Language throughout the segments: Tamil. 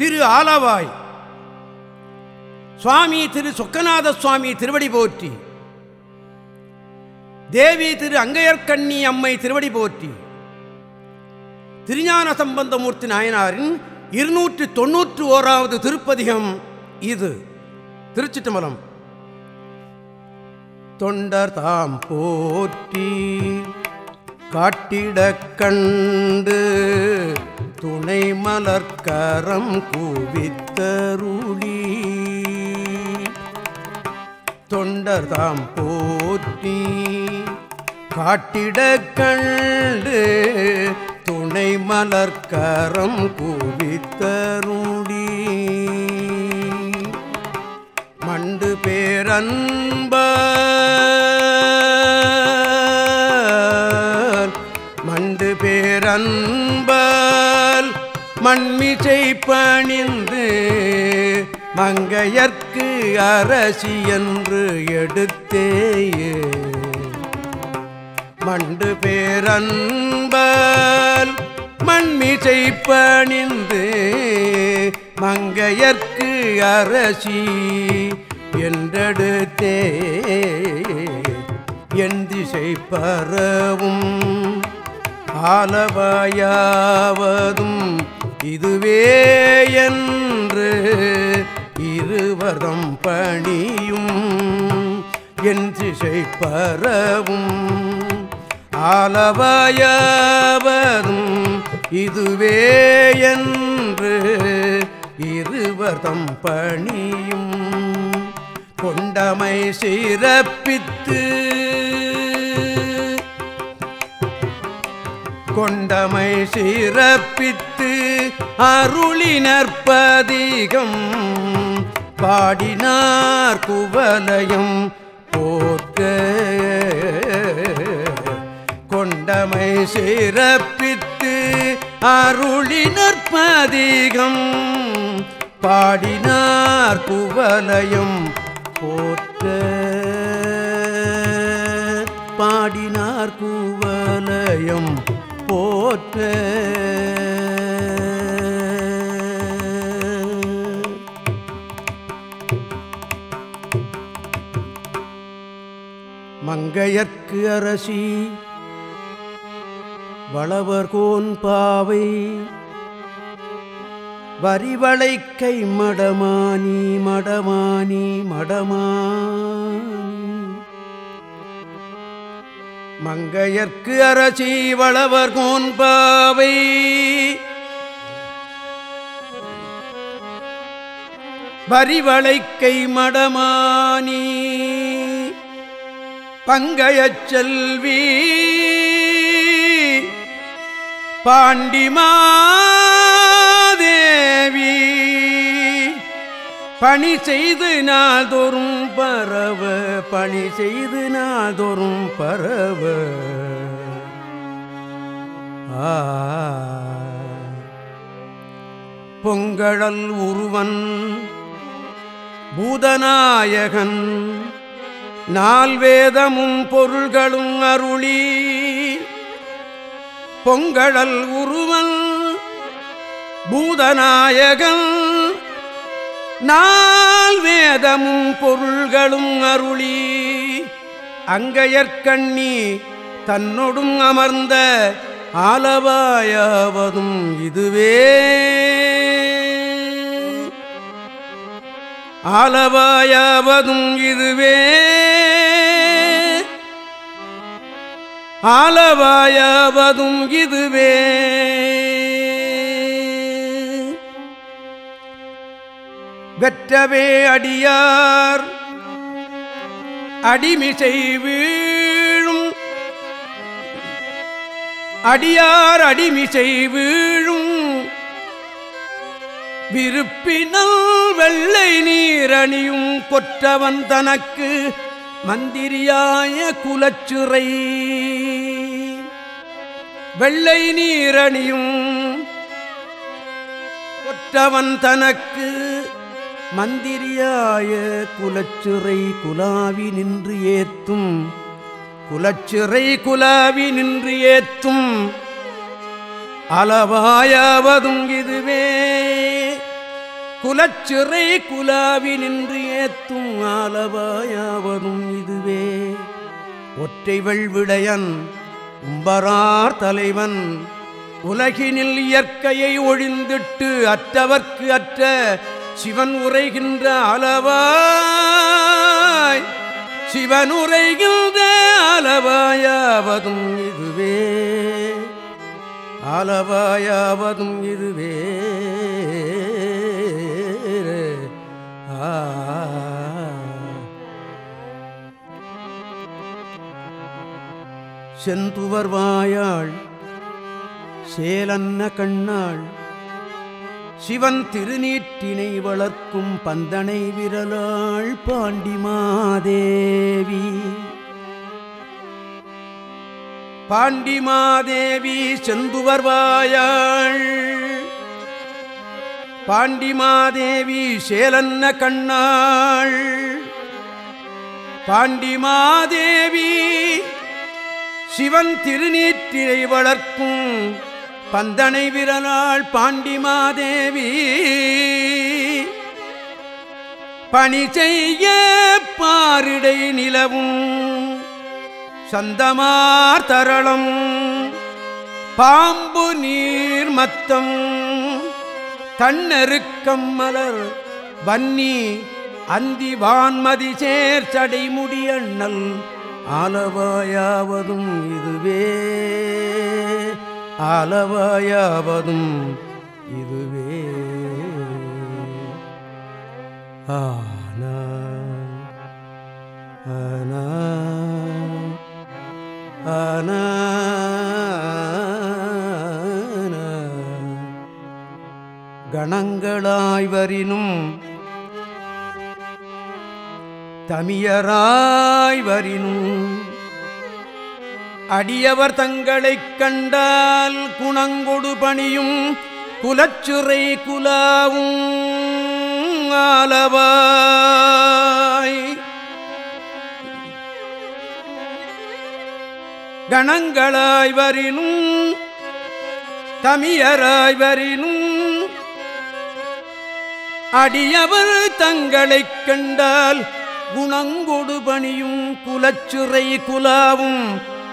திரு ஆலவாய். சுவாமி திரு சொக்கநாத சுவாமி திருவடி போற்றி. தேவி திரு அங்கையர்கண்ணி அம்மை திருவடி போற்றி. திருஞான சம்பந்தமூர்த்தி நாயனாரின் இருநூற்றி தொன்னூற்று ஓராவது திருப்பதிகம் இது. திருச்சிட்டம்பலம் தொண்டர் தாம் போற்றி. காட்டிடக் கண்டு துணை மலர்க்கரம் குவித்தருளி. தொண்டர்தாம் போற்றி காட்டிடக் கண்டு துணை மலர்க்கரம் குவித்தருளி. மண்டு பேரன் பணிந்து மங்கையர்க்கு அரசி என்று எடுத்தேயே. மண்டு பேரன்பால் மண்மிசை பணிந்து மங்கையர்க்கு அரசி என்றெடுத்தே என் திசை பரவும் ஆலவாயாவதும் இதுவே என்று இருவரம் பணியும் என் திசை பரவும் ஆலவாயாவதும் இதுவே என்று இருவரம் பணியும் கொண்டமை சிறப்பித்து கொண்டமை சிறப்பித்து அருளினற்பதிகம். பாடினார் குவலயம் போற்ற கொண்டமை சிறப்பித்து அருளினற்பதிகம். பாடினார் குவலயம் போற்ற பாடினார் குவலயம் போற்ற மங்கையர்க்கு அரசி வளவர்கோன் பாவை வரிவளை கை மடமானி மடமானி மடமானி. மங்கையர்க்கு அரசி வளவர் கோன்பாவை வரிவளைக்கை மடமானி. பங்கையச் செல்வி. பாண்டிமாதேவி பணி செய்து நாதொரும் பரவ பணி செய்து நாதொரும் பரவ. பொங்கழல் உருவன் பூதநாயகன் நால்வேதமும் பொருள்களும் அருளி. பொங்கழல் உருவன் பூதநாயகன். நால் வேதமும் பொருள்களும் அருளி. அங்கையற்கண்ணி தன்னொடும் அமர்ந்த ஆலவாயாவதும் இதுவே. ஆலவாயாவதும் இதுவே. ஆலவாயவதும் இதுவே. வெற்றவே அடியார் அடிமிசை வீழும். அடியார் அடிமிசை வீழும். விருப்பினல் வெள்ளை நீரணியும் கொற்றவன் தனக்கு மந்திரியாய குலச்சுரை வெள்ளை நீரணியும் ஒற்றவன் தனக்கு மந்திரியாய குலச்சுரை குலாவி நின்று ஏத்தும். குலச்சிறை குலாவி நின்று ஏத்தும். அளவாயாவதும் இதுவே. குலச்சிறை குலாவி நின்று ஏத்தும் ஆலவாயாவதும் இதுவே. ஒற்றைவள் விடையன் உம்பரார் தலைவன் உலகினில் இயற்கையை ஒழிந்திட்டு அற்றவர்க்கு அற்ற சிவன் உரைகின்ற அளவாய் சிவன் உரைகின்ற அளவாயாவதும் இதுவே. அளவாயாவதும் இதுவே. செந்துவர் வாயாள் சேலன்ன கண்ணாள் சிவன் திருநீற்றினை வளர்க்கும் பந்தனை விரலாள் பாண்டிமாதேவி பாண்டிமாதேவி செந்துவர் வாயாள் பாண்டிமாதேவி சேலன்ன கண்ணாள் பாண்டிமாதேவி சிவன் திருநீற்றிலை வளர்க்கும் பந்தனை விரலால் பாண்டிமாதேவி பணி செய்ய பாரிடை நிலவும் சந்தமார் தரளம் பாம்பு நீர் மத்தம் தன்னெருக்கம் மலர் வன்னி அந்தி வான்மதி சேர் சடைமுடியண்ணல். ஆலவாயாவதும் இதுவே. ஆலவாயாவதும் இதுவே. ஆனா ஆனா ஆனா கணங்களாய்வரினும் தமியராய் வரினும். அடியவர் தங்களைக் கண்டால் குணங்கொடு பணியும் குலச்சுரை குலாவும் ஆலவாய். கணங்களாய் வரினும் தமியராய் வரினும். அடியவர் தங்களைக் கண்டால் குணங்கொடு பணியும் குலச்சுரை குலாவும்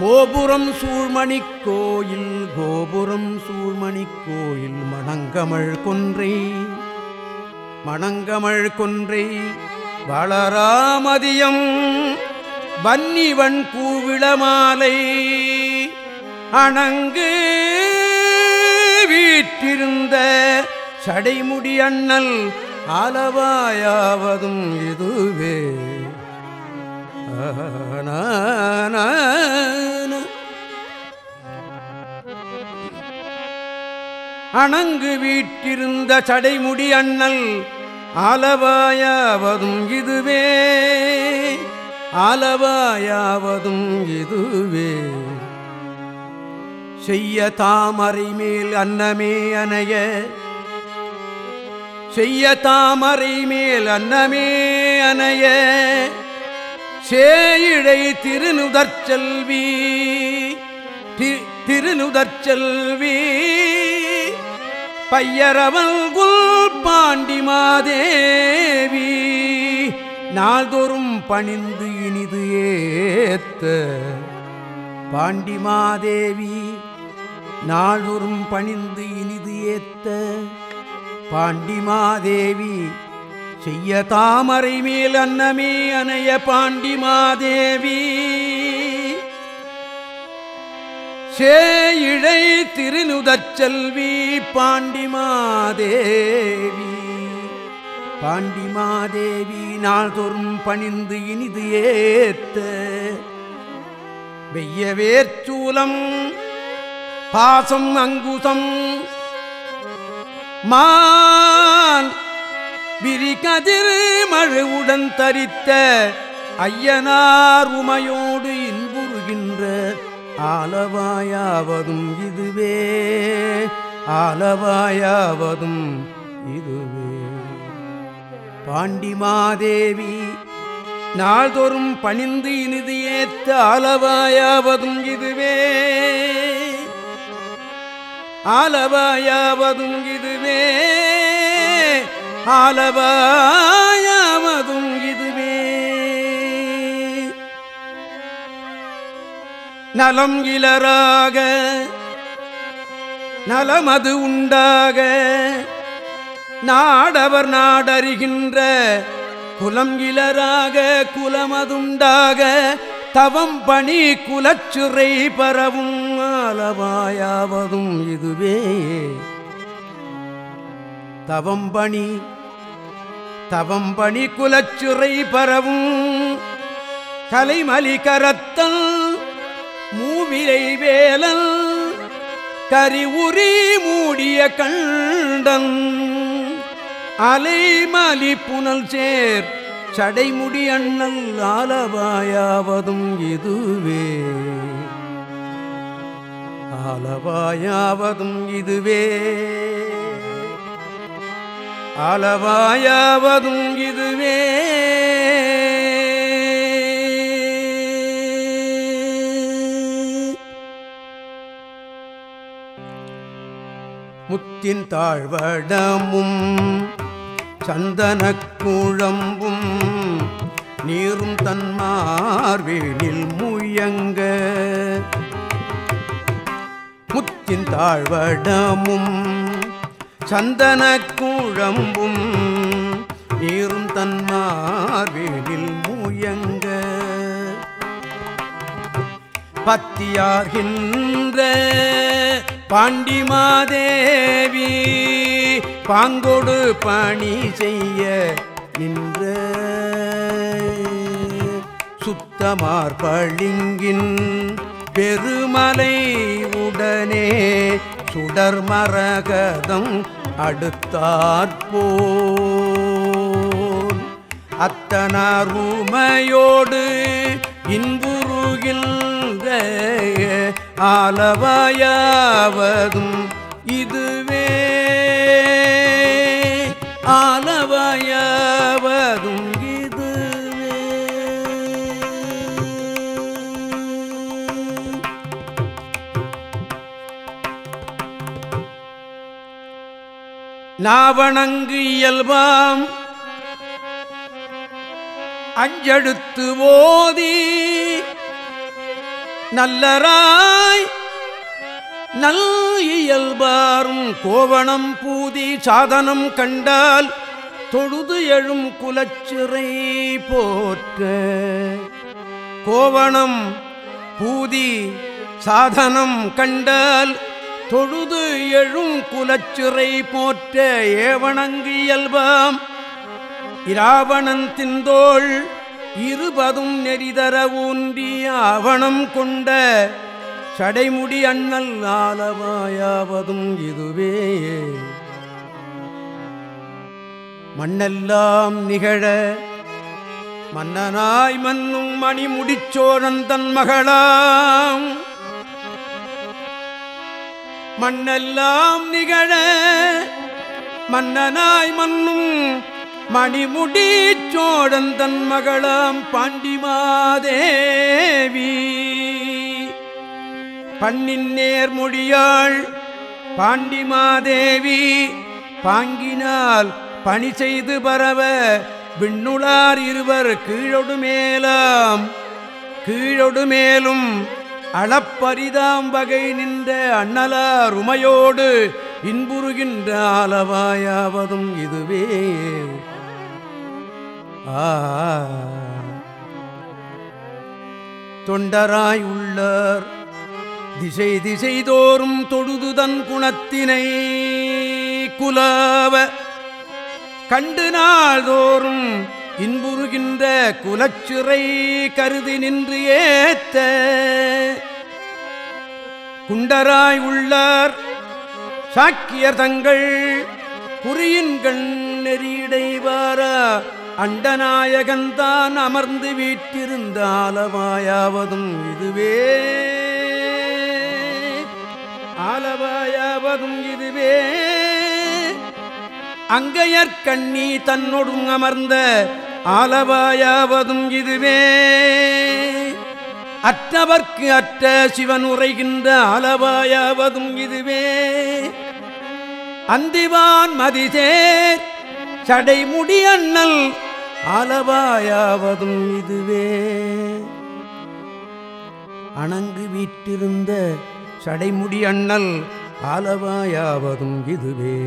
கோபுரம் சூழ்மணி கோயில் கோபுரம் சூழ்மணி கோயில் மணங்கமழ் கொன்றை. மணங்கமழ் கொன்றை வளராமதியம் வன்னிவன் கூவிளமாலை அணங்கு வீற்றிருந்த சடைமுடி அண்ணல் அளவாயாவதும் இதுவே. அணங்கு வீட்டிருந்த சடைமுடி அண்ணல் அளவாயாவதும் இதுவே. அளவாயாவதும் இதுவே. செய்ய தாமரை மேல் அன்னமே அணைய செய்ய தாமரை மேல் அன்னமே அணைய சேயிழை திருநுதற்செல்வி திருநுதற்செல்வி பையரவல் குல் பாண்டி மாதேவி நாள்தோறும் பணிந்து இனிது ஏத்த பாண்டி மாதேவி நாள்தோறும் பணிந்து இனிது ஏத்த பாண்டிமாதேவி செய்ய தாமரை மேல் அன்னமே அணைய பாண்டிமாதேவி சேயிழை திருநுதச்செல்வி பாண்டிமாதேவி பாண்டிமாதேவி நாள்தோறும் பணிந்து இனிது ஏத்த வெய்ய வேர்ச்சூலம் பாசம் அங்குசம் மான். விரிகதிர் மழுவுடன் தரித்த ஐயனார் உமையோடு இன்புறுகின்ற ஆலவாயாவதும் இதுவே. ஆலவாயாவதும் இதுவே. பாண்டிமாதேவி நாள்தோறும் பணிந்து இனிது ஏத்த ஆலவாயாவதும் இதுவே. ஆலவாயாவதும் இதுவே ஆலவாயாவதும் இதுவே நலம் இலராக நலமது உண்டாக நாடவர் நாடறிகின்ற குலம் இலராக குலமதுண்டாக தவம் பணி குலச்சுரை பரவும். அளவாயாவதும் இதுவே. தவம்பணி தவம்பணி குலச்சுரை பரவும். கலைமலி கரத்தல் மூவிலை வேலல் கரி உரி மூடிய கண்டன். அலைமலி புனல் சேர் சடைமுடி அண்ணல் ஆலவாயாவதும் இதுவே. அளவாயாவதும் இதுவே. அளவாயாவதும் இதுவே. முத்தின் தாழ்வடமும் சந்தன குழம்பும் நீரும் தன்மார்வேனில் முயங்க. முத்தின் தாழ்வடமும் சந்தன குழம்பும் நீரும் தன்மார்வேனில் முயங்க. பத்தியார்கின்ற பாண்டிமாதேவி பாங்கொடு பணி செய்ய நின்ற சுத்தமார் பளிங்கின் பெருமலை உடனே சுடர் மரகதம் அடுத்தாற்போல். அத்தனார் உமையோடு இன்புருகின்ற ஆலவாயாவதும் இதுவே. ஆலவாயா நாவணங்கு இயல்பாம். அஞ்செடுத்து ஓதி நல்லராய் நல் இயல்பாரும் கோவணம் பூதி சாதனம் கண்டால் தொழுது எழும் குலச்சிறை போற்ற கோவணம் பூதி சாதனம் கண்டால் தொழுது எழும் குலச்சிறை போற்ற ஏவணங்கு இயல்பாம். இராவணன் திந்தோள் இருபதும் நெறிதர ஊன்றி ஆவணம் கொண்ட சடைமுடி அண்ணல் ஆலவாயாவதும் இதுவே. மண்ணெல்லாம் நிகழ மன்னனாய் மன்னும் மணிமுடிச்சோழன் தன் மகளாம். மண்ணெல்லாம் நிகழ மன்னனாய் மன்னும் மணிமுடி சோழன் தன் மகளாம் பாண்டிமாதேவி. பண்ணின் நேர்மொழியாள் பாண்டிமாதேவி பாங்கினால் பணி செய்து பரவ விண்ணுளார் இருவர் கீழொடு மேலாம் கீழொடு மேலும் அளப்பரிதாம்பகை நின்ற அண்ணலாருமையோடு இன்புறுகின்ற ஆலவாயாவதும் இதுவே. ஆ. தொண்டராய் உள்ளார். திசை திசை தோறும் தொழுதுதன் குணத்தினை குலாவ. கண்டு நாள்தோறும் இன்புறுகின்ற குலச்சிறை கருதி நின்று ஏத்த குண்டராய் உள்ளார் சாக்கியர் தங்கள் குறியின்கண் நெறியடைவாரா அண்டநாயகன்தான் அமர்ந்து வீற்றிருந்த ஆலவாயாவதும் இதுவே. ஆலவாயாவதும் இதுவே. அங்கையற்கண்ணி தன்னொடும் அமர்ந்த ஆலவாயாவதும் இதுவே. அற்றவர்க்கு அற்ற சிவன் உரைகின்ற அளவாயாவதும் இதுவே. அந்திவான் மதிசேர் சடைமுடி அண்ணல் அளவாயாவதும் இதுவே. அணங்கு வீட்டிருந்த சடைமுடி அண்ணல் ஆலவாயாவதும் இதுவே.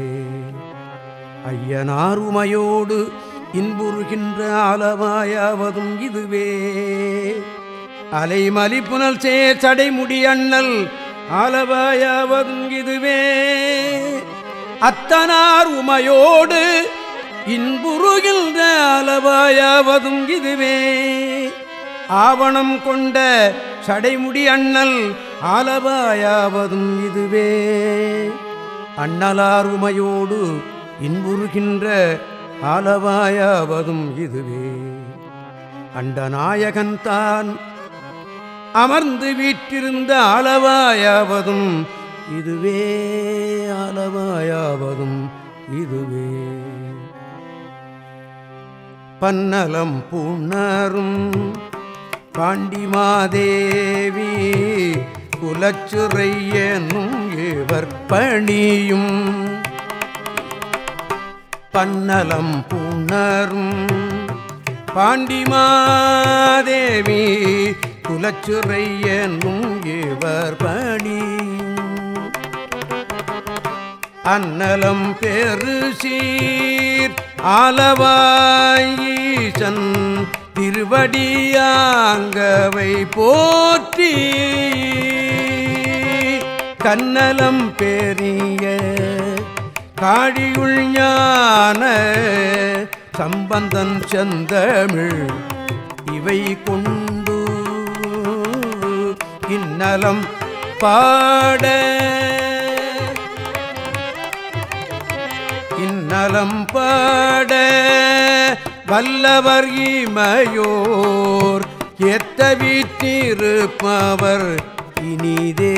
ஐயனார் உமையோடு இன்புறுகின்ற ஆலமாயாவதும் இதுவே. அலைமலி புனல் சேர் சடைமுடி அண்ணல் ஆலவாயாவதும் இதுவே. அத்தனார் உமையோடு இன்புறுகின்ற அளவாயாவதும் இதுவே. ஆவணம் கொண்ட சடைமுடி அண்ணல் ஆலவாயாவதும் இதுவே. அண்ணலார் உமையோடு இன்புறுகின்ற ஆலவாயாவதும் இதுவே. அண்டநாயகன் தான் அமர்ந்து வீற்றிருந்த அளவாயாவதும் இதுவே. அளவாயாவதும் இதுவே. பன்னலம் புணரும் பாண்டிமாதேவி குலச்சுரையனும் இவர் பணியும் பன்னலம் புணரும். பாண்டிமாதேவி குலச்சுரையனும் இவர் பணியும் அன்னலம் பெரு சீர் ஆலவாயீசன் திருவடியாங்கவை போற்றி. கன்னலம் பெரிய காழியுள் ஞான சம்பந்தன் செந்தமிழ் இவை கொண்டு இன்னலம் பாட. இன்னலம் பாட வல்லவர் இமையோர் ஏத்த வீட்டிருப்பவர் இனிதே.